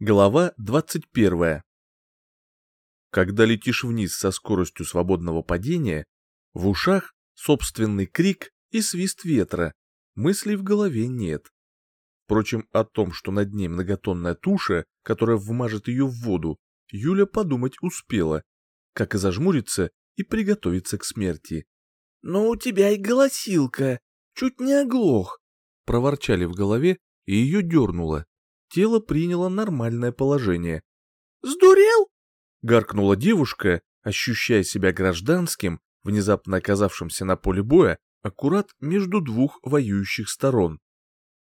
Глава 21. Когда летишь вниз со скоростью свободного падения, в ушах собственный крик и свист ветра, мыслей в голове нет. Впрочем, о том, что над ней многотонная туша, которая вмажет ее в воду, Юля подумать успела, как и зажмуриться и приготовиться к смерти. «Ну, у тебя и голосилка, чуть не оглох», — проворчали в голове, и ее дернуло тело приняло нормальное положение. «Сдурел?» — гаркнула девушка, ощущая себя гражданским, внезапно оказавшимся на поле боя, аккурат между двух воюющих сторон.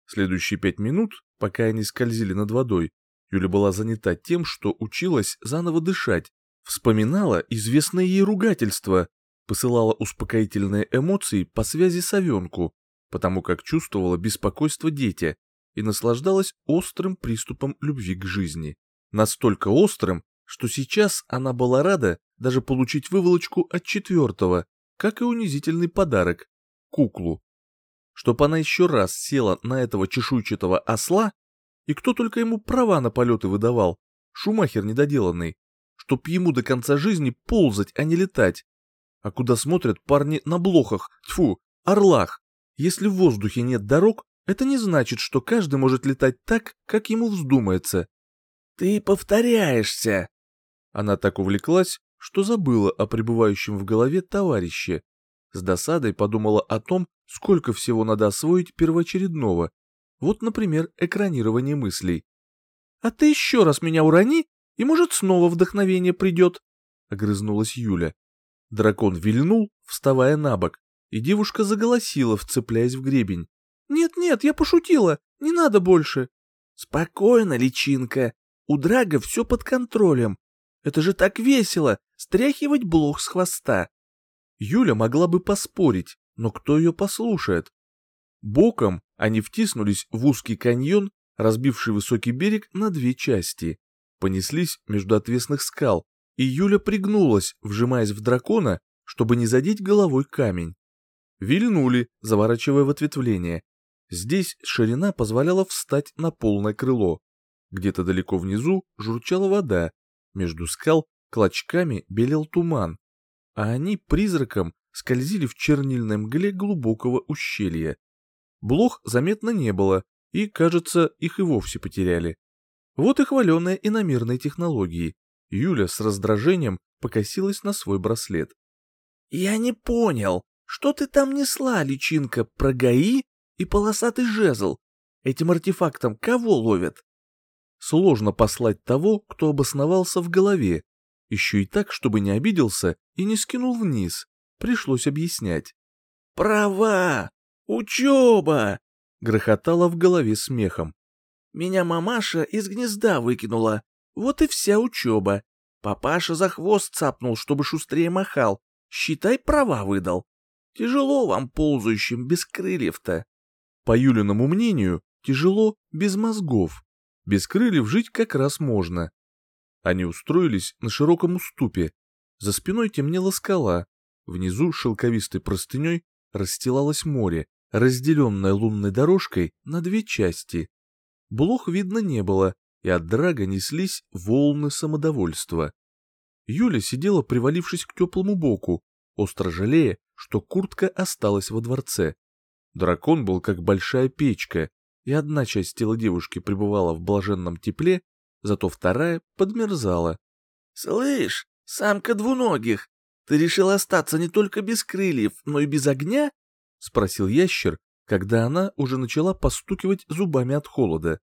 Следующие пять минут, пока они скользили над водой, Юля была занята тем, что училась заново дышать, вспоминала известное ей ругательство, посылала успокоительные эмоции по связи с овенку, потому как чувствовала беспокойство дети, и наслаждалась острым приступом любви к жизни. Настолько острым, что сейчас она была рада даже получить выволочку от четвертого, как и унизительный подарок — куклу. Чтоб она еще раз села на этого чешуйчатого осла, и кто только ему права на полеты выдавал, шумахер недоделанный, чтоб ему до конца жизни ползать, а не летать. А куда смотрят парни на блохах, тьфу, орлах? Если в воздухе нет дорог, это не значит, что каждый может летать так, как ему вздумается. «Ты повторяешься!» Она так увлеклась, что забыла о пребывающем в голове товарище. С досадой подумала о том, сколько всего надо освоить первоочередного. Вот, например, экранирование мыслей. «А ты еще раз меня урони, и, может, снова вдохновение придет», — огрызнулась Юля. Дракон вильнул, вставая на бок, и девушка заголосила, вцепляясь в гребень. «Нет-нет, я пошутила, не надо больше». «Спокойно, личинка, у Драга все под контролем. Это же так весело, стряхивать блох с хвоста». Юля могла бы поспорить, но кто ее послушает? Боком они втиснулись в узкий каньон, разбивший высокий берег на две части. Понеслись между отвесных скал, и Юля пригнулась, вжимаясь в дракона, чтобы не задеть головой камень. Вильнули, заворачивая в ответвление, Здесь ширина позволяла встать на полное крыло. Где-то далеко внизу журчала вода, между скал клочками белел туман, а они призраком скользили в чернильной мгле глубокого ущелья. Блох заметно не было, и, кажется, их и вовсе потеряли. Вот и хваленые иномерные технологии. Юля с раздражением покосилась на свой браслет. «Я не понял, что ты там несла, личинка, про ГАИ и полосатый жезл. Этим артефактом кого ловят? Сложно послать того, кто обосновался в голове. Еще и так, чтобы не обиделся и не скинул вниз. Пришлось объяснять. «Права! Учеба!» — грохотала в голове смехом. «Меня мамаша из гнезда выкинула. Вот и вся учеба. Папаша за хвост цапнул, чтобы шустрее махал. Считай, права выдал. Тяжело вам, ползающим, без крыльев-то. По Юлиному мнению, тяжело без мозгов. Без крыльев жить как раз можно. Они устроились на широком уступе. За спиной темнела скала. Внизу шелковистой простыней расстилалось море, разделенное лунной дорожкой на две части. Блох видно не было, и от драга неслись волны самодовольства. Юля сидела, привалившись к теплому боку, остро жалея, что куртка осталась во дворце. Дракон был как большая печка, и одна часть тела девушки пребывала в блаженном тепле, зато вторая подмерзала. «Слышь, самка двуногих, ты решил остаться не только без крыльев, но и без огня?» — спросил ящер, когда она уже начала постукивать зубами от холода.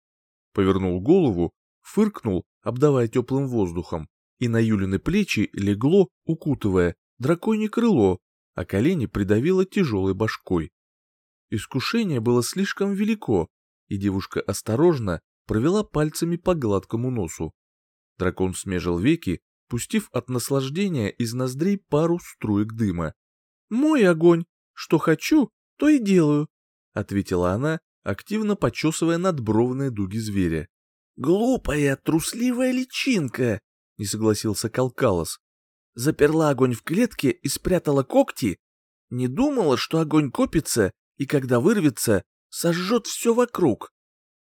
Повернул голову, фыркнул, обдавая теплым воздухом, и на Юлины плечи легло, укутывая, драконье крыло, а колени придавило тяжелой башкой. Искушение было слишком велико, и девушка осторожно провела пальцами по гладкому носу. Дракон смежил веки, пустив от наслаждения из ноздрей пару струек дыма. «Мой огонь! Что хочу, то и делаю!» — ответила она, активно почесывая надбровные дуги зверя. «Глупая, трусливая личинка!» — не согласился Калкалос. «Заперла огонь в клетке и спрятала когти? Не думала, что огонь копится и когда вырвется, сожжет все вокруг.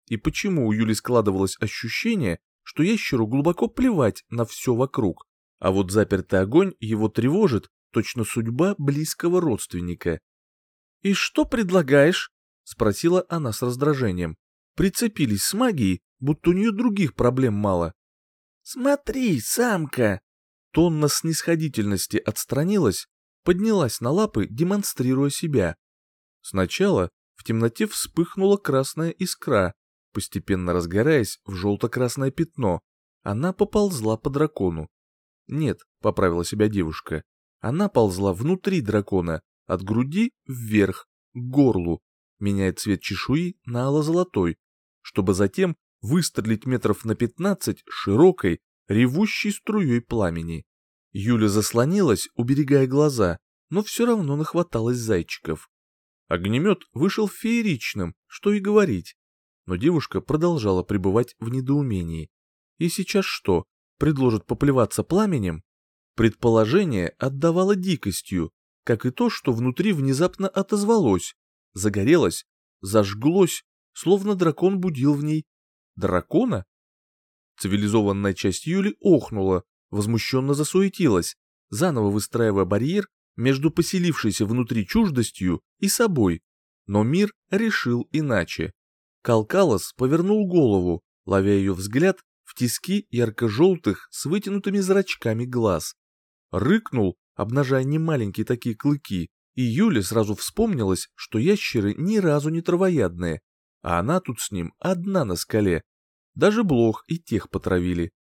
И почему у Юли складывалось ощущение, что ящеру глубоко плевать на все вокруг, а вот запертый огонь его тревожит точно судьба близкого родственника. «И что предлагаешь?» — спросила она с раздражением. Прицепились с магией, будто у нее других проблем мало. «Смотри, самка!» Тонна снисходительности отстранилась, поднялась на лапы, демонстрируя себя. Сначала в темноте вспыхнула красная искра, постепенно разгораясь в желто-красное пятно. Она поползла по дракону. Нет, поправила себя девушка. Она ползла внутри дракона, от груди вверх, к горлу, меняя цвет чешуи на ало-золотой, чтобы затем выстрелить метров на пятнадцать широкой, ревущей струей пламени. Юля заслонилась, уберегая глаза, но все равно нахваталась зайчиков. Огнемет вышел фееричным, что и говорить. Но девушка продолжала пребывать в недоумении. И сейчас что, предложат поплеваться пламенем? Предположение отдавало дикостью, как и то, что внутри внезапно отозвалось, загорелось, зажглось, словно дракон будил в ней дракона. Цивилизованная часть Юли охнула, возмущенно засуетилась, заново выстраивая барьер между поселившейся внутри чуждостью и собой. Но мир решил иначе. Калкалос повернул голову, ловя ее взгляд в тиски ярко-желтых с вытянутыми зрачками глаз. Рыкнул, обнажая немаленькие такие клыки, и Юле сразу вспомнилось, что ящеры ни разу не травоядные, а она тут с ним одна на скале. Даже блох и тех потравили.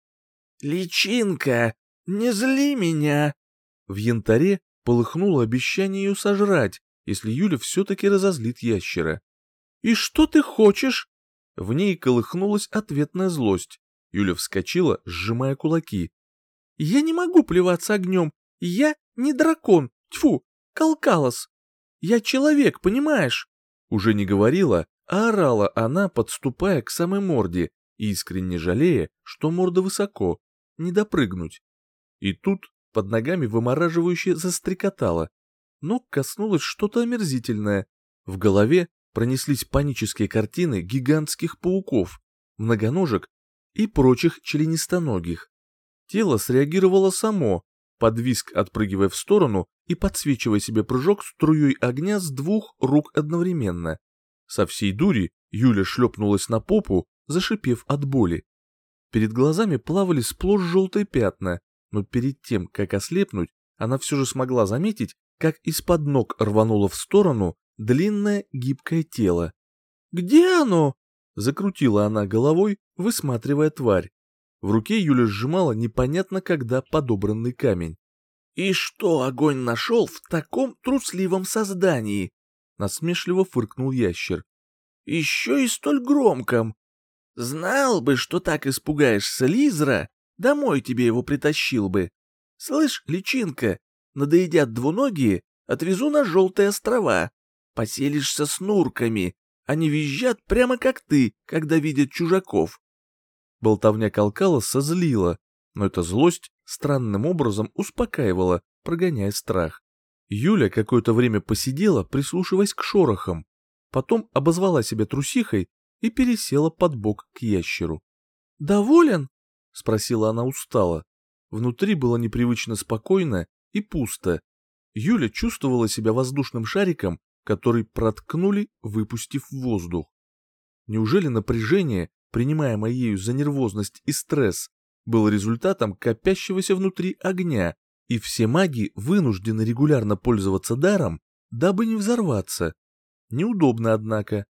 «Личинка, не зли меня!» В янтаре полыхнуло обещание ее сожрать, если Юля все-таки разозлит ящера. «И что ты хочешь?» В ней колыхнулась ответная злость. Юля вскочила, сжимая кулаки. «Я не могу плеваться огнем. Я не дракон. Тьфу, Калкалос. Я человек, понимаешь?» Уже не говорила, а орала она, подступая к самой морде, искренне жалея, что морда высоко, не допрыгнуть. И тут под ногами вымораживающе застрекотало, но коснулось что-то омерзительное. В голове пронеслись панические картины гигантских пауков, многоножек и прочих членистоногих. Тело среагировало само, под виск отпрыгивая в сторону и подсвечивая себе прыжок струей огня с двух рук одновременно. Со всей дури Юля шлепнулась на попу, зашипев от боли. Перед глазами плавали сплошь желтые пятна, но перед тем, как ослепнуть, она все же смогла заметить, как из-под ног рвануло в сторону длинное гибкое тело. «Где оно?» — закрутила она головой, высматривая тварь. В руке Юля сжимала непонятно когда подобранный камень. «И что огонь нашел в таком трусливом создании?» — насмешливо фыркнул ящер. «Еще и столь громком. Знал бы, что так испугаешься Лизра, домой тебе его притащил бы. Слышь, личинка, надоедят двуногие, отвезу на желтые острова. Поселишься с нурками, они визжат прямо как ты, когда видят чужаков. Болтовня Калкалоса злила, но эта злость странным образом успокаивала, прогоняя страх. Юля какое-то время посидела, прислушиваясь к шорохам, потом обозвала себя трусихой и пересела под бок к ящеру. «Доволен?» — спросила она устало. Внутри было непривычно спокойно и пусто. Юля чувствовала себя воздушным шариком, который проткнули, выпустив воздух. Неужели напряжение принимаемое ею за нервозность и стресс, был результатом копящегося внутри огня, и все маги вынуждены регулярно пользоваться даром, дабы не взорваться. Неудобно, однако.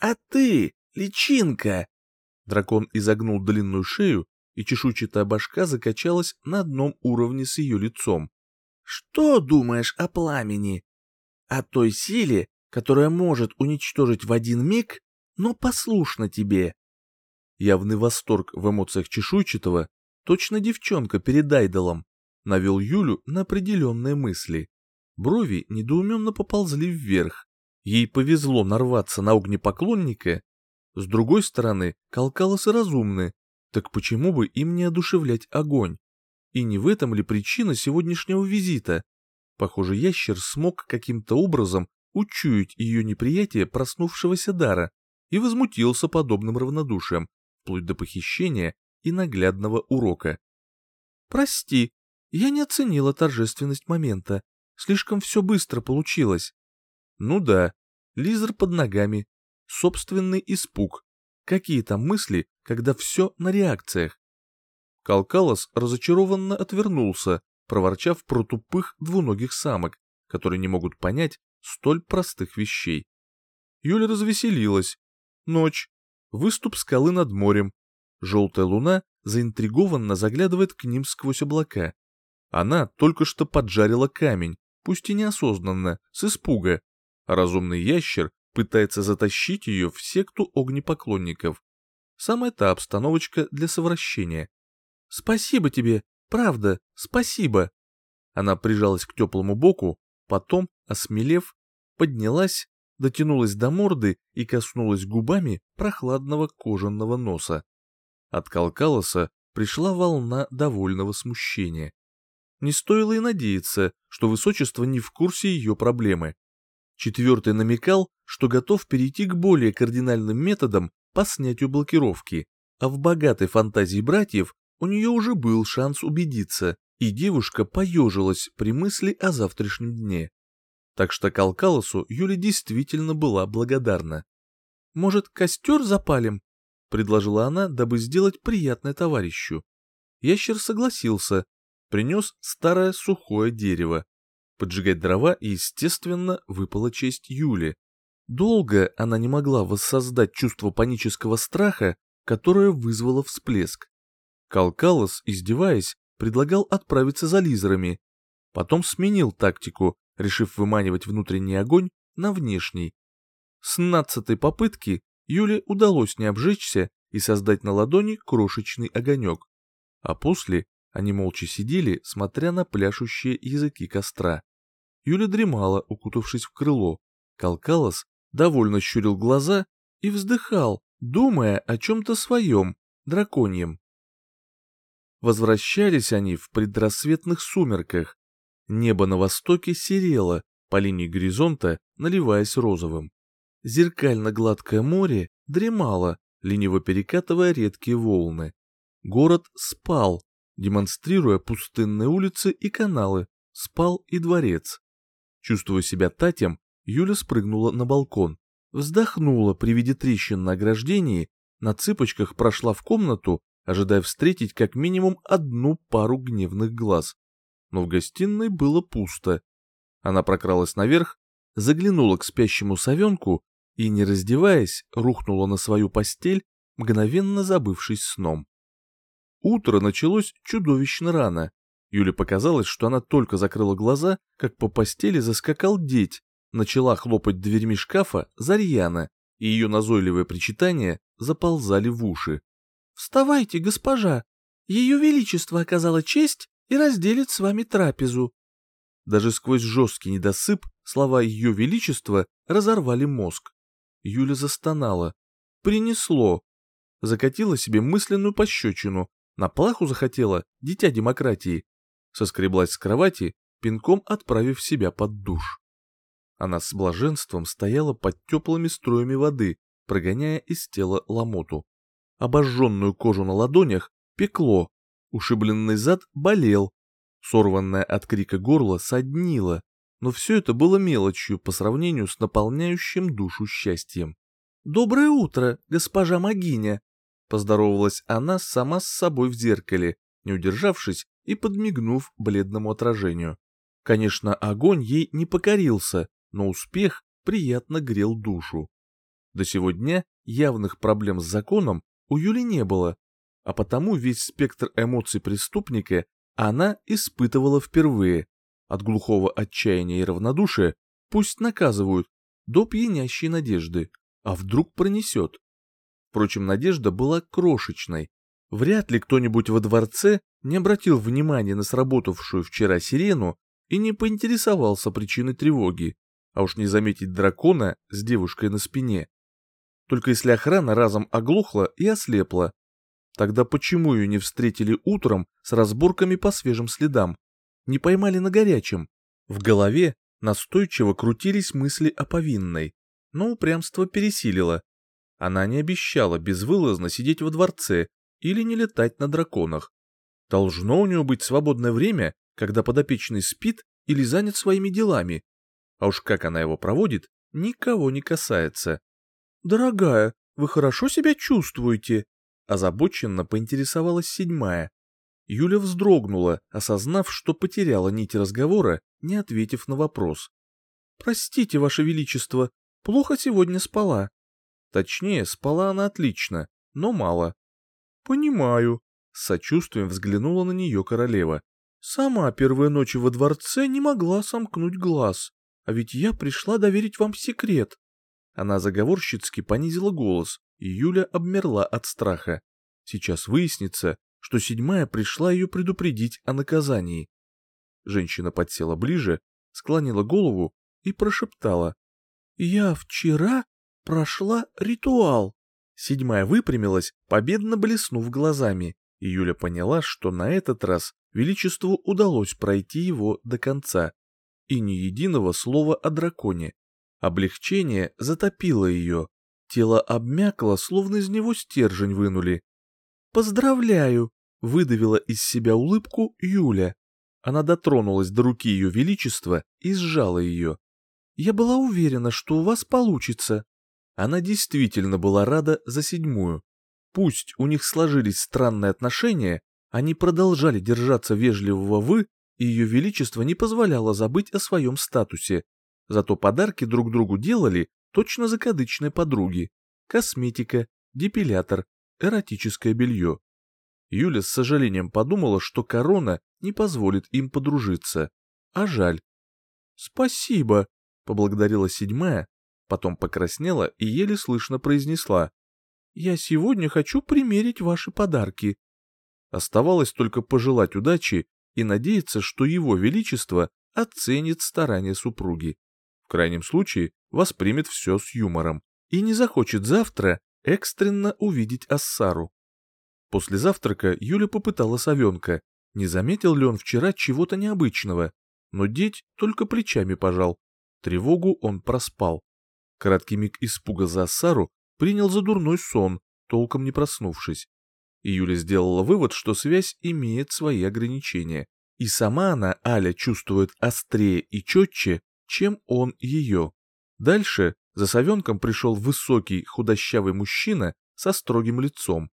«А ты, личинка!» Дракон изогнул длинную шею, и чешуйчатая башка закачалась на одном уровне с ее лицом. «Что думаешь о пламени? О той силе, которая может уничтожить в один миг но послушна тебе. Явный восторг в эмоциях чешуйчатого, точно девчонка перед айдолом, навел Юлю на определенные мысли. Брови недоуменно поползли вверх. Ей повезло нарваться на огнепоклонника. С другой стороны, калкалосы разумны, так почему бы им не одушевлять огонь? И не в этом ли причина сегодняшнего визита? Похоже, ящер смог каким-то образом учуять ее неприятие проснувшегося дара и возмутился подобным равнодушием, вплоть до похищения и наглядного урока. «Прости, я не оценила торжественность момента. Слишком все быстро получилось». «Ну да, лизер под ногами, собственный испуг. Какие там мысли, когда все на реакциях?» Калкалос разочарованно отвернулся, проворчав про тупых двуногих самок, которые не могут понять столь простых вещей. Юля развеселилась. Ночь. Выступ скалы над морем. Желтая луна заинтригованно заглядывает к ним сквозь облака. Она только что поджарила камень, пусть и неосознанно, с испуга. А разумный ящер пытается затащить ее в секту огнепоклонников. Самая та обстановочка для совращения. «Спасибо тебе, правда, спасибо!» Она прижалась к теплому боку, потом, осмелев, поднялась, дотянулась до морды и коснулась губами прохладного кожаного носа. От Калкалоса пришла волна довольного смущения. Не стоило и надеяться, что высочество не в курсе ее проблемы. Четвертый намекал, что готов перейти к более кардинальным методам по снятию блокировки, а в богатой фантазии братьев у нее уже был шанс убедиться, и девушка поежилась при мысли о завтрашнем дне. Так что Калкалосу Юля действительно была благодарна. «Может, костер запалим?» — предложила она, дабы сделать приятное товарищу. Ящер согласился, принес старое сухое дерево. Поджигать дрова естественно, выпала честь Юли. Долго она не могла воссоздать чувство панического страха, которое вызвало всплеск. Калкалос, издеваясь, предлагал отправиться за лизерами. Потом сменил тактику, решив выманивать внутренний огонь на внешний. С нацатой попытки Юле удалось не обжечься и создать на ладони крошечный огонек. А после они молча сидели, смотря на пляшущие языки костра. Юля дремала, укутавшись в крыло. Калкалос довольно щурил глаза и вздыхал, думая о чем-то своем, драконьем. Возвращались они в предрассветных сумерках. Небо на востоке серело, по линии горизонта наливаясь розовым. Зеркально-гладкое море дремало, лениво перекатывая редкие волны. Город спал, демонстрируя пустынные улицы и каналы, спал и дворец. Чувствуя себя татем, Юля спрыгнула на балкон, вздохнула при виде трещин на ограждении, на цыпочках прошла в комнату ожидая встретить как минимум одну пару гневных глаз. Но в гостиной было пусто. Она прокралась наверх, заглянула к спящему совенку и, не раздеваясь, рухнула на свою постель, мгновенно забывшись сном. Утро началось чудовищно рано. Юле показалось, что она только закрыла глаза, как по постели заскакал деть, начала хлопать дверьми шкафа Зарьяна, и ее назойливые причитания заползали в уши. «Вставайте, госпожа! Ее Величество оказало честь и разделит с вами трапезу». Даже сквозь жесткий недосып слова Ее Величества разорвали мозг. Юля застонала. Принесло. Закатила себе мысленную пощечину. На плаху захотела, дитя демократии. Соскреблась с кровати, пинком отправив себя под душ. Она с блаженством стояла под теплыми струями воды, прогоняя из тела ломоту. Обожженную кожу на ладонях пекло, ушибленный зад болел, сорванное от крика горло соднило, но все это было мелочью по сравнению с наполняющим душу счастьем. «Доброе утро, госпожа Магиня!» Поздоровалась она сама с собой в зеркале, не удержавшись и подмигнув бледному отражению. Конечно, огонь ей не покорился, но успех приятно грел душу. До сегодня явных проблем с законом у Юли не было, а потому весь спектр эмоций преступника она испытывала впервые. От глухого отчаяния и равнодушия пусть наказывают, до пьянящей надежды, а вдруг пронесет. Впрочем, надежда была крошечной. Вряд ли кто-нибудь во дворце не обратил внимания на сработавшую вчера сирену и не поинтересовался причиной тревоги, а уж не заметить дракона с девушкой на спине только если охрана разом оглохла и ослепла. Тогда почему ее не встретили утром с разборками по свежим следам? Не поймали на горячем? В голове настойчиво крутились мысли о повинной, но упрямство пересилило. Она не обещала безвылазно сидеть во дворце, или не летать на драконах. Должно у него быть свободное время, когда подопечный спит или занят своими делами. А уж как она его проводит, никого не касается. «Дорогая, вы хорошо себя чувствуете?» Озабоченно поинтересовалась седьмая. Юля вздрогнула, осознав, что потеряла нить разговора, не ответив на вопрос. «Простите, Ваше Величество, плохо сегодня спала». Точнее, спала она отлично, но мало. «Понимаю», — сочувствием взглянула на нее королева. «Сама первые ночи во дворце не могла сомкнуть глаз, а ведь я пришла доверить вам секрет». Она заговорщицки понизила голос, и Юля обмерла от страха. Сейчас выяснится, что седьмая пришла ее предупредить о наказании. Женщина подсела ближе, склонила голову и прошептала. «Я вчера прошла ритуал». Седьмая выпрямилась, победно блеснув глазами, и Юля поняла, что на этот раз Величеству удалось пройти его до конца. И ни единого слова о драконе. Облегчение затопило ее. Тело обмякло, словно из него стержень вынули. «Поздравляю!» — выдавила из себя улыбку Юля. Она дотронулась до руки ее величества и сжала ее. «Я была уверена, что у вас получится». Она действительно была рада за седьмую. Пусть у них сложились странные отношения, они продолжали держаться вежливого «вы», и ее величество не позволяло забыть о своем статусе. Зато подарки друг другу делали точно закадычные подруги. Косметика, депилятор, эротическое белье. Юля с сожалением подумала, что корона не позволит им подружиться. А жаль. «Спасибо», — поблагодарила седьмая, потом покраснела и еле слышно произнесла. «Я сегодня хочу примерить ваши подарки». Оставалось только пожелать удачи и надеяться, что его величество оценит старания супруги. В крайнем случае воспримет все с юмором и не захочет завтра экстренно увидеть Ассару. После завтрака Юля попытала совенка, не заметил ли он вчера чего-то необычного, но деть только плечами пожал. Тревогу он проспал. Краткий миг испуга за Ассару принял за дурной сон, толком не проснувшись. И Юля сделала вывод, что связь имеет свои ограничения, и сама она, Аля, чувствует острее и четче, чем он ее. Дальше за совенком пришел высокий худощавый мужчина со строгим лицом.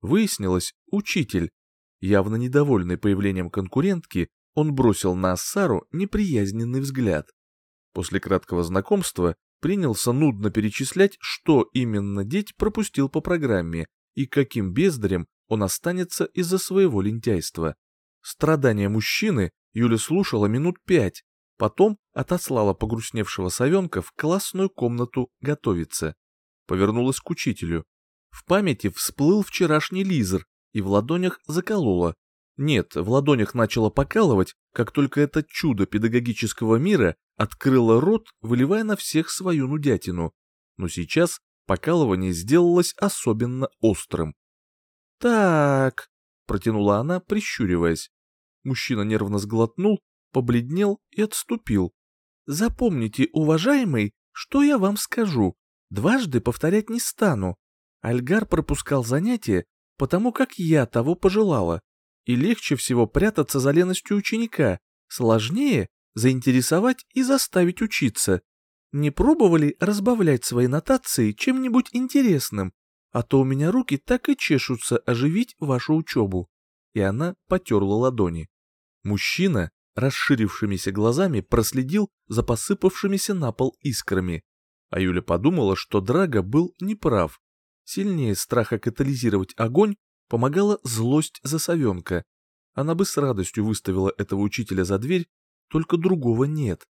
Выяснилось, учитель. Явно недовольный появлением конкурентки, он бросил на Ассару неприязненный взгляд. После краткого знакомства принялся нудно перечислять, что именно деть пропустил по программе и каким бездарем он останется из-за своего лентяйства. Страдания мужчины Юля слушала минут пять, потом отослала погрустневшего совенка в классную комнату готовиться. Повернулась к учителю. В памяти всплыл вчерашний лизер, и в ладонях заколола. Нет, в ладонях начало покалывать, как только это чудо педагогического мира открыло рот, выливая на всех свою нудятину. Но сейчас покалывание сделалось особенно острым. «Так», — протянула она, прищуриваясь. Мужчина нервно сглотнул, побледнел и отступил. «Запомните, уважаемый, что я вам скажу. Дважды повторять не стану. Альгар пропускал занятия, потому как я того пожелала. И легче всего прятаться за леностью ученика, сложнее заинтересовать и заставить учиться. Не пробовали разбавлять свои нотации чем-нибудь интересным, а то у меня руки так и чешутся оживить вашу учебу. И она потерла ладони. Мужчина, расширившимися глазами, проследил за посыпавшимися на пол искрами. А Юля подумала, что Драго был неправ. Сильнее страха катализировать огонь помогала злость за совенка. Она бы с радостью выставила этого учителя за дверь, только другого нет.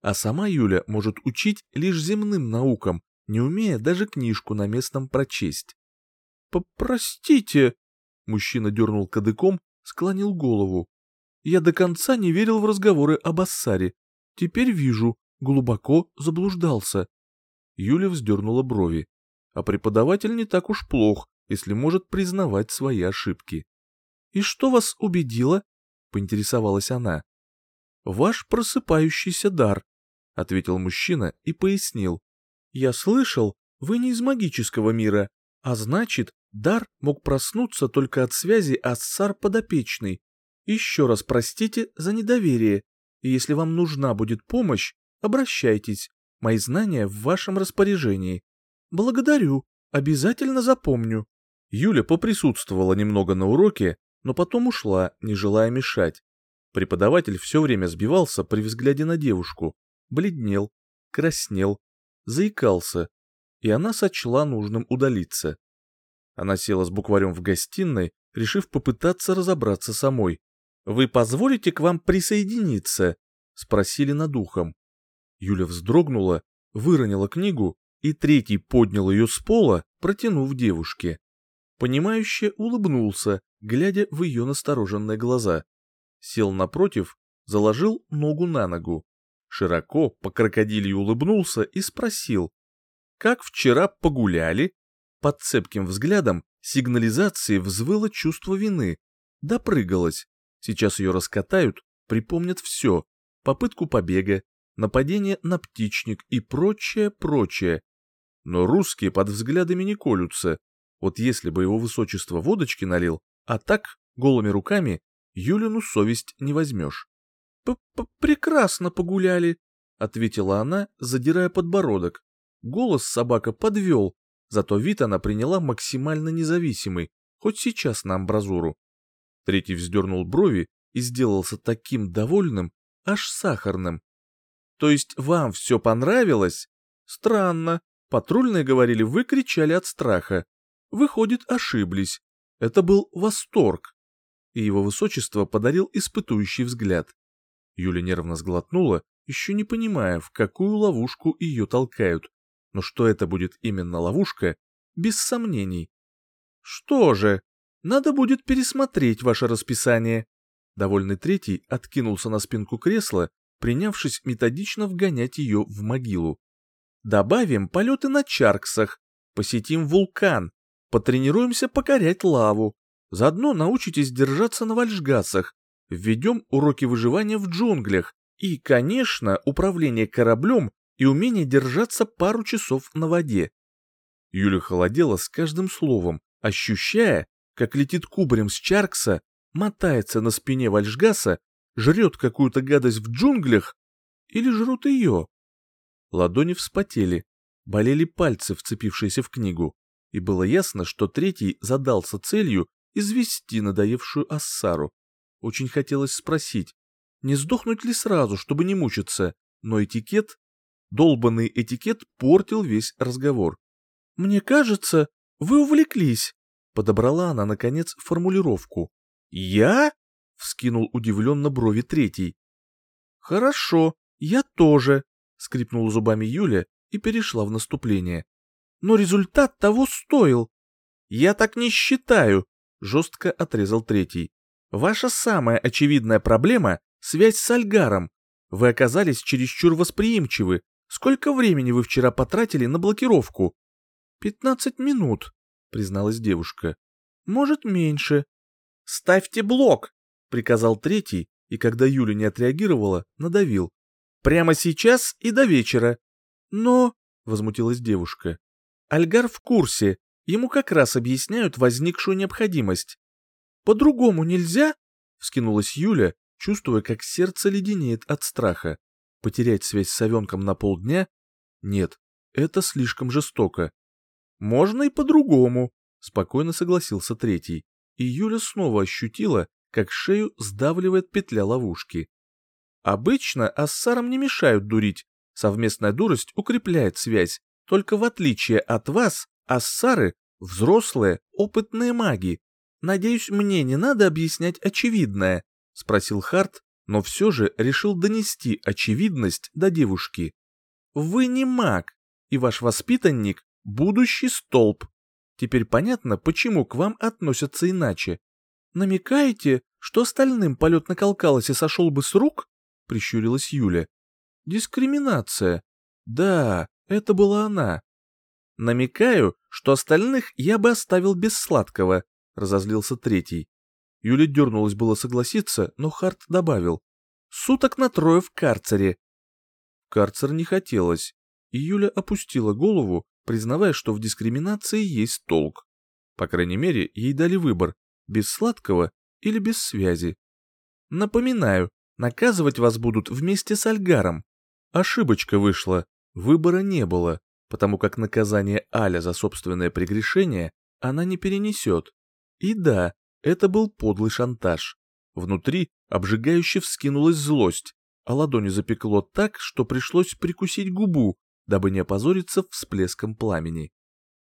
А сама Юля может учить лишь земным наукам, не умея даже книжку на местном прочесть. «Попростите!» — мужчина дернул кадыком, склонил голову. «Я до конца не верил в разговоры об Ассаре. Теперь вижу, глубоко заблуждался». Юля вздернула брови а преподаватель не так уж плох, если может признавать свои ошибки. «И что вас убедило?» — поинтересовалась она. «Ваш просыпающийся дар», — ответил мужчина и пояснил. «Я слышал, вы не из магического мира, а значит, Дар мог проснуться только от связи Ассар-подопечный. Еще раз простите за недоверие, и если вам нужна будет помощь, обращайтесь, мои знания в вашем распоряжении. Благодарю, обязательно запомню. Юля поприсутствовала немного на уроке, но потом ушла, не желая мешать. Преподаватель все время сбивался при взгляде на девушку, бледнел, краснел, заикался, и она сочла нужным удалиться. Она села с букварем в гостиной, решив попытаться разобраться самой. «Вы позволите к вам присоединиться?» — спросили над ухом. Юля вздрогнула, выронила книгу, и третий поднял ее с пола, протянув девушке. Понимающе улыбнулся, глядя в ее настороженные глаза. Сел напротив, заложил ногу на ногу. Широко по крокодилью улыбнулся и спросил. «Как вчера погуляли?» Под цепким взглядом сигнализации взвыло чувство вины. Допрыгалась. Сейчас ее раскатают, припомнят все. Попытку побега, нападение на птичник и прочее, прочее. Но русские под взглядами не колются, вот если бы его высочество водочки налил, а так, голыми руками, Юлину совесть не возьмешь. «Прекрасно погуляли», — ответила она, задирая подбородок. Голос собака подвел, зато вид она приняла максимально независимый, хоть сейчас на амбразуру. Третий вздернул брови и сделался таким довольным, аж сахарным. «То есть вам все понравилось?» «Странно. Патрульные говорили, вы кричали от страха. Выходит, ошиблись. Это был восторг. И его высочество подарил испытующий взгляд. Юля нервно сглотнула, еще не понимая, в какую ловушку ее толкают. Но что это будет именно ловушка, без сомнений. Что же, надо будет пересмотреть ваше расписание. Довольный третий откинулся на спинку кресла, принявшись методично вгонять ее в могилу. Добавим полеты на чарксах, посетим вулкан, Потренируемся покорять лаву. Заодно научитесь держаться на вальшгасах. Введем уроки выживания в джунглях. И, конечно, управление кораблем и умение держаться пару часов на воде. Юля холодела с каждым словом, ощущая, как летит кубарем с Чаркса, мотается на спине Вальшгаса, жрет какую-то гадость в джунглях или жрут ее. Ладони вспотели, болели пальцы, вцепившиеся в книгу и было ясно, что третий задался целью извести надоевшую Ассару. Очень хотелось спросить, не сдохнуть ли сразу, чтобы не мучиться, но этикет, долбанный этикет портил весь разговор. «Мне кажется, вы увлеклись», — подобрала она, наконец, формулировку. «Я?» — вскинул удивленно брови третий. «Хорошо, я тоже», — скрипнула зубами Юля и перешла в наступление но результат того стоил. Я так не считаю, жестко отрезал третий. Ваша самая очевидная проблема — связь с Альгаром. Вы оказались чересчур восприимчивы. Сколько времени вы вчера потратили на блокировку? Пятнадцать минут, призналась девушка. Может, меньше. Ставьте блок, приказал третий, и когда Юля не отреагировала, надавил. Прямо сейчас и до вечера. Но, возмутилась девушка, Альгар в курсе, ему как раз объясняют возникшую необходимость. «По-другому нельзя?» — вскинулась Юля, чувствуя, как сердце леденеет от страха. Потерять связь с совенком на полдня? Нет, это слишком жестоко. «Можно и по-другому», — спокойно согласился третий. И Юля снова ощутила, как шею сдавливает петля ловушки. Обычно ассарам не мешают дурить, совместная дурость укрепляет связь, только в отличие от вас, ассары — взрослые, опытные маги. Надеюсь, мне не надо объяснять очевидное, — спросил Харт, но все же решил донести очевидность до девушки. Вы не маг, и ваш воспитанник — будущий столб. Теперь понятно, почему к вам относятся иначе. Намекаете, что остальным полет на Калкалосе сошел бы с рук? Прищурилась Юля. Дискриминация. Да, это была она. Намекаю, что остальных я бы оставил без сладкого, разозлился третий. Юля дернулась было согласиться, но Харт добавил. Суток на трое в карцере. Карцер не хотелось, и Юля опустила голову, признавая, что в дискриминации есть толк. По крайней мере, ей дали выбор – без сладкого или без связи. Напоминаю, наказывать вас будут вместе с Альгаром. Ошибочка вышла, выбора не было, потому как наказание Аля за собственное прегрешение она не перенесет. И да, это был подлый шантаж. Внутри обжигающе вскинулась злость, а ладони запекло так, что пришлось прикусить губу, дабы не опозориться всплеском пламени.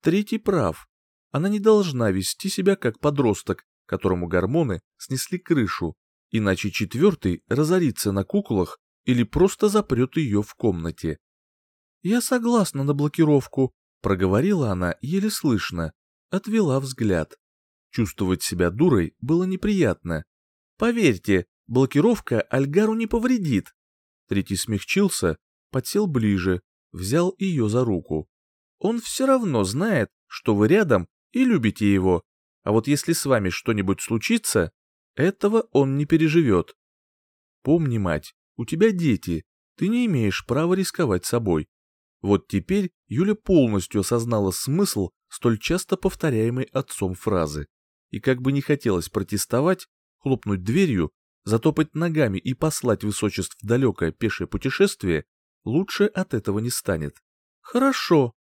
Третий прав. Она не должна вести себя как подросток, которому гормоны снесли крышу, иначе четвертый разорится на куклах или просто запрет ее в комнате. «Я согласна на блокировку», — проговорила она еле слышно, отвела взгляд. Чувствовать себя дурой было неприятно. Поверьте, блокировка Альгару не повредит. Третий смягчился, подсел ближе, взял ее за руку. Он все равно знает, что вы рядом и любите его, а вот если с вами что-нибудь случится, этого он не переживет. Помни, мать, у тебя дети, ты не имеешь права рисковать собой. Вот теперь Юля полностью осознала смысл столь часто повторяемой отцом фразы. И как бы не хотелось протестовать, хлопнуть дверью, затопать ногами и послать высочеств в далекое пешее путешествие, лучше от этого не станет. «Хорошо».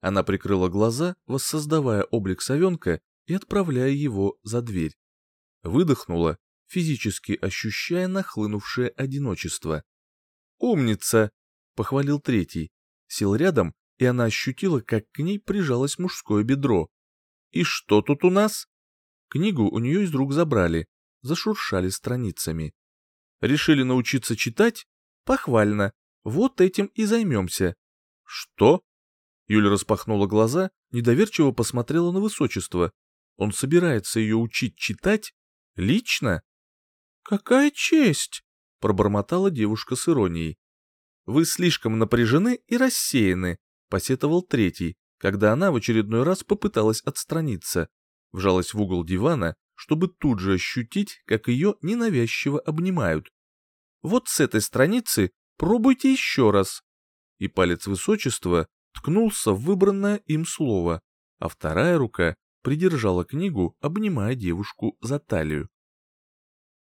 Она прикрыла глаза, воссоздавая облик совенка и отправляя его за дверь. Выдохнула, физически ощущая нахлынувшее одиночество. «Умница!» — похвалил третий. Сел рядом, и она ощутила, как к ней прижалось мужское бедро. «И что тут у нас?» Книгу у нее из рук забрали, зашуршали страницами. Решили научиться читать? Похвально. Вот этим и займемся. Что? Юля распахнула глаза, недоверчиво посмотрела на высочество. Он собирается ее учить читать? Лично? Какая честь! Пробормотала девушка с иронией. Вы слишком напряжены и рассеяны, посетовал третий, когда она в очередной раз попыталась отстраниться вжалась в угол дивана, чтобы тут же ощутить, как ее ненавязчиво обнимают. Вот с этой страницы пробуйте еще раз. И палец высочества ткнулся в выбранное им слово, а вторая рука придержала книгу, обнимая девушку за талию.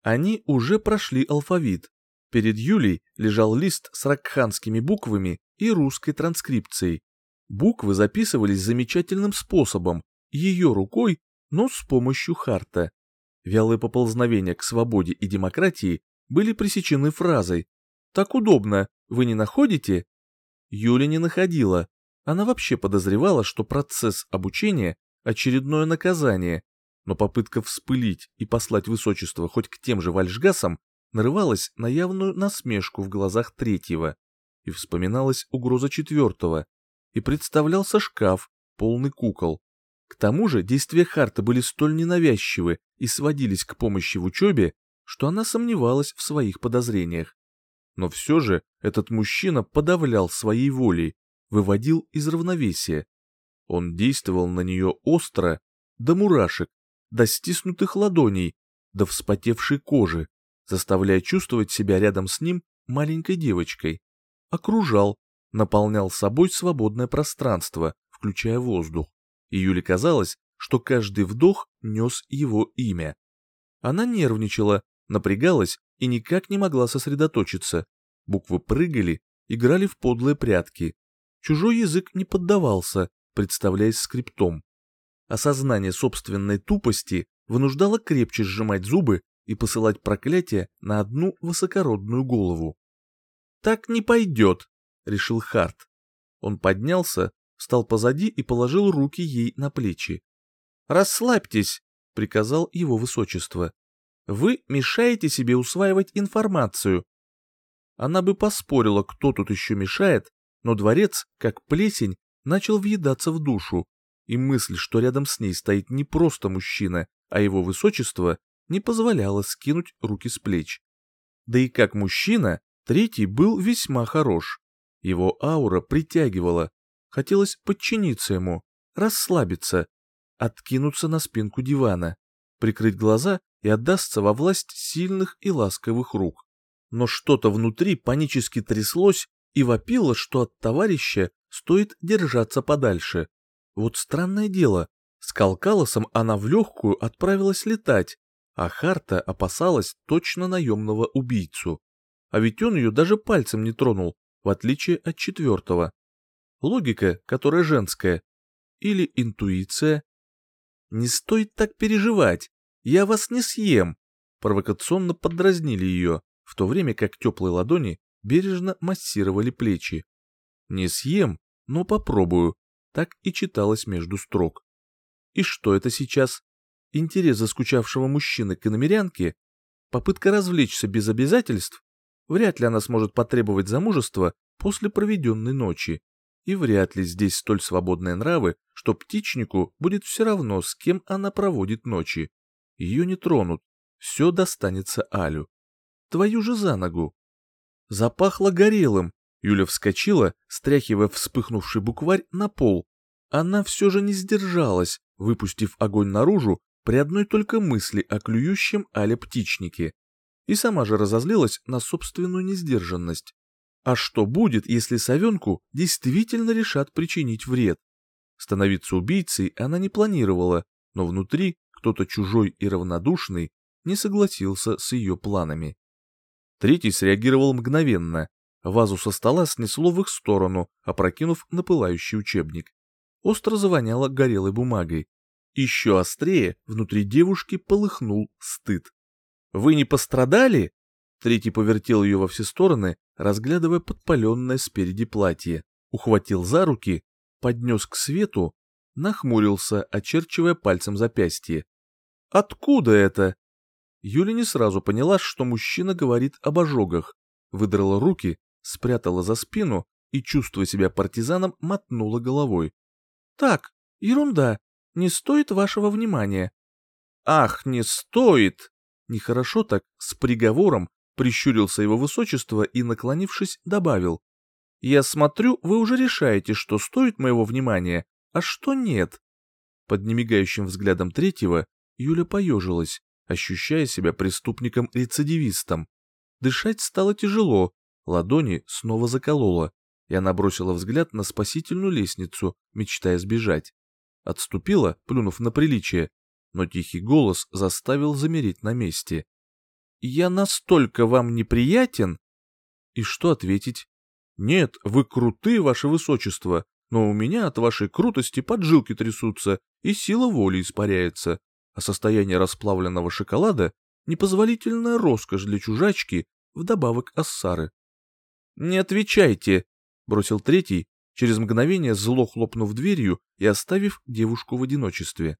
Они уже прошли алфавит. Перед Юлей лежал лист с ракханскими буквами и русской транскрипцией. Буквы записывались замечательным способом, ее рукой но с помощью Харта. Вялые поползновения к свободе и демократии были пресечены фразой «Так удобно, вы не находите?» Юля не находила. Она вообще подозревала, что процесс обучения – очередное наказание, но попытка вспылить и послать высочество хоть к тем же вальшгасам нарывалась на явную насмешку в глазах третьего. И вспоминалась угроза четвертого. И представлялся шкаф, полный кукол. К тому же действия Харта были столь ненавязчивы и сводились к помощи в учебе, что она сомневалась в своих подозрениях. Но все же этот мужчина подавлял своей волей, выводил из равновесия. Он действовал на нее остро, до мурашек, до стиснутых ладоней, до вспотевшей кожи, заставляя чувствовать себя рядом с ним маленькой девочкой. Окружал, наполнял собой свободное пространство, включая воздух и Юле казалось, что каждый вдох нес его имя. Она нервничала, напрягалась и никак не могла сосредоточиться. Буквы прыгали, играли в подлые прятки. Чужой язык не поддавался, представляясь скриптом. Осознание собственной тупости вынуждало крепче сжимать зубы и посылать проклятие на одну высокородную голову. «Так не пойдет», — решил Харт. Он поднялся, встал позади и положил руки ей на плечи. «Расслабьтесь», — приказал его высочество. «Вы мешаете себе усваивать информацию». Она бы поспорила, кто тут еще мешает, но дворец, как плесень, начал въедаться в душу, и мысль, что рядом с ней стоит не просто мужчина, а его высочество, не позволяла скинуть руки с плеч. Да и как мужчина, третий был весьма хорош. Его аура притягивала, Хотелось подчиниться ему, расслабиться, откинуться на спинку дивана, прикрыть глаза и отдастся во власть сильных и ласковых рук. Но что-то внутри панически тряслось и вопило, что от товарища стоит держаться подальше. Вот странное дело, С Калкалосом она в легкую отправилась летать, а Харта опасалась точно наемного убийцу. А ведь он ее даже пальцем не тронул, в отличие от четвертого. Логика, которая женская. Или интуиция. «Не стоит так переживать, я вас не съем», провокационно подразнили ее, в то время как теплые ладони бережно массировали плечи. «Не съем, но попробую», так и читалось между строк. И что это сейчас? Интерес заскучавшего мужчины к иномерянке? Попытка развлечься без обязательств? Вряд ли она сможет потребовать замужества после проведенной ночи. И вряд ли здесь столь свободные нравы, что птичнику будет все равно, с кем она проводит ночи. Ее не тронут, все достанется Алю. Твою же за ногу. Запахло горелым. Юля вскочила, стряхивая вспыхнувший букварь на пол. Она все же не сдержалась, выпустив огонь наружу при одной только мысли о клюющем Але птичнике. И сама же разозлилась на собственную несдержанность. А что будет, если совенку действительно решат причинить вред? Становиться убийцей она не планировала, но внутри кто-то чужой и равнодушный не согласился с ее планами. Третий среагировал мгновенно. Вазу со стола снесло в их сторону, опрокинув на пылающий учебник остро завоняло горелой бумагой. Еще острее внутри девушки полыхнул стыд. «Вы не пострадали?» Третий повертел ее во все стороны, разглядывая подпаленное спереди платье, ухватил за руки, поднес к свету, нахмурился, очерчивая пальцем запястье. «Откуда это?» Юля не сразу поняла, что мужчина говорит об ожогах, выдрала руки, спрятала за спину и, чувствуя себя партизаном, мотнула головой. Так, ерунда, не стоит вашего внимания. Ах, не стоит! Нехорошо так, с приговором, прищурился его высочество и, наклонившись, добавил. Я смотрю, вы уже решаете, что стоит моего внимания, а что нет. Под немигающим взглядом третьего Юля поежилась, ощущая себя преступником-рецидивистом. Дышать стало тяжело, ладони снова заколола и она бросила взгляд на спасительную лестницу, мечтая сбежать. Отступила, плюнув на приличие, но тихий голос заставил замереть на месте. «Я настолько вам неприятен?» И что ответить? «Нет, вы круты, ваше высочество, но у меня от вашей крутости поджилки трясутся и сила воли испаряется, а состояние расплавленного шоколада — непозволительная роскошь для чужачки, вдобавок ассары». «Не отвечайте!» бросил третий, через мгновение зло хлопнув дверью и оставив девушку в одиночестве.